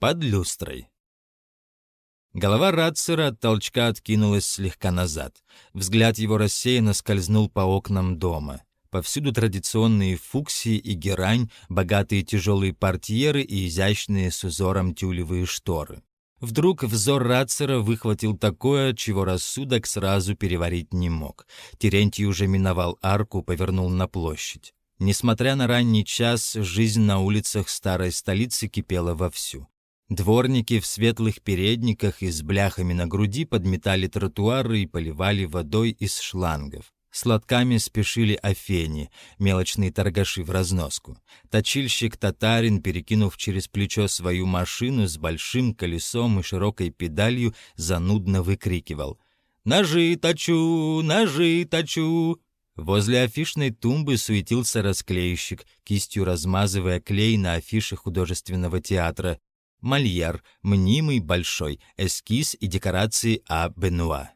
Под люстрой. Голова Ратцера от толчка откинулась слегка назад. Взгляд его рассеянно скользнул по окнам дома. Повсюду традиционные фуксии и герань, богатые тяжелые портьеры и изящные с узором тюлевые шторы. Вдруг взор Ратцера выхватил такое, чего рассудок сразу переварить не мог. Терентий уже миновал арку, повернул на площадь. Несмотря на ранний час, жизнь на улицах старой столицы кипела вовсю. Дворники в светлых передниках и с бляхами на груди подметали тротуары и поливали водой из шлангов. Сладками спешили афени, мелочные торгаши в разноску. Точильщик-татарин, перекинув через плечо свою машину с большим колесом и широкой педалью, занудно выкрикивал «Ножи точу! Ножи точу!» Возле афишной тумбы суетился расклеющик, кистью размазывая клей на афише художественного театра, Мольер, мнимый большой, эскиз и декорации А. Бенуа.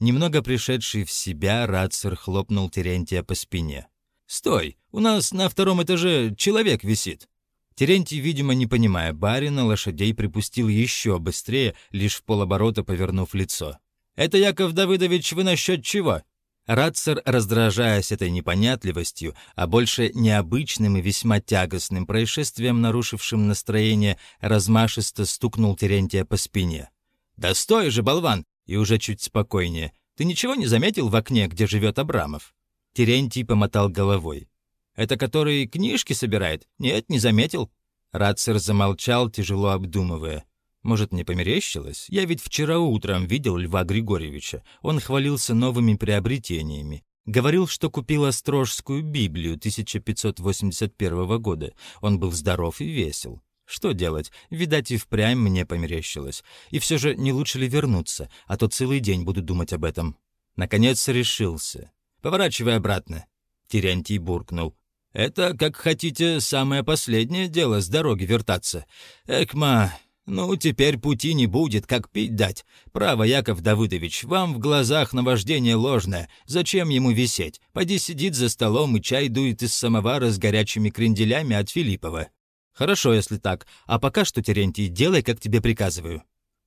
Немного пришедший в себя, Рацер хлопнул Терентия по спине. «Стой! У нас на втором этаже человек висит!» Терентий, видимо, не понимая барина, лошадей припустил еще быстрее, лишь в полоборота повернув лицо. «Это, Яков Давыдович, вы насчет чего?» Ратцер, раздражаясь этой непонятливостью, а больше необычным и весьма тягостным происшествием, нарушившим настроение, размашисто стукнул Терентия по спине. «Да стой же, болван!» И уже чуть спокойнее. «Ты ничего не заметил в окне, где живет Абрамов?» Терентий помотал головой. «Это который книжки собирает? Нет, не заметил». Ратцер замолчал, тяжело обдумывая. Может, не померещилось? Я ведь вчера утром видел Льва Григорьевича. Он хвалился новыми приобретениями. Говорил, что купил Острожскую Библию 1581 года. Он был здоров и весел. Что делать? Видать, и впрямь мне померещилось. И все же не лучше ли вернуться, а то целый день буду думать об этом. Наконец решился. «Поворачивай обратно», — Терентий буркнул. «Это, как хотите, самое последнее дело с дороги вертаться. Экма, «Ну, теперь пути не будет, как пить дать. Право, Яков Давыдович, вам в глазах наваждение ложное. Зачем ему висеть? Поди сидит за столом и чай дует из самовара с горячими кренделями от Филиппова». «Хорошо, если так. А пока что, Терентий, делай, как тебе приказываю».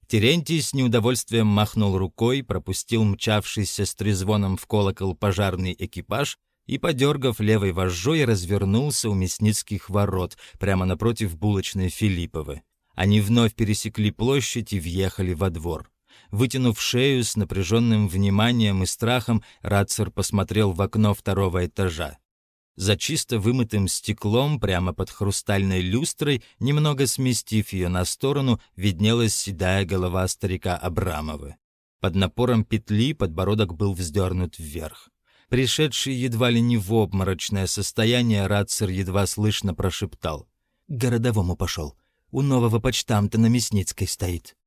Терентий с неудовольствием махнул рукой, пропустил мчавшийся с трезвоном в колокол пожарный экипаж и, подергав левой вожжой, развернулся у мясницких ворот, прямо напротив булочной Филипповы. Они вновь пересекли площадь и въехали во двор. Вытянув шею с напряженным вниманием и страхом, Рацер посмотрел в окно второго этажа. За чисто вымытым стеклом, прямо под хрустальной люстрой, немного сместив ее на сторону, виднелась седая голова старика Абрамова. Под напором петли подбородок был вздернут вверх. Пришедший едва ли не в обморочное состояние, Рацер едва слышно прошептал. «К городовому пошел. У нового почтамта на Мясницкой стоит».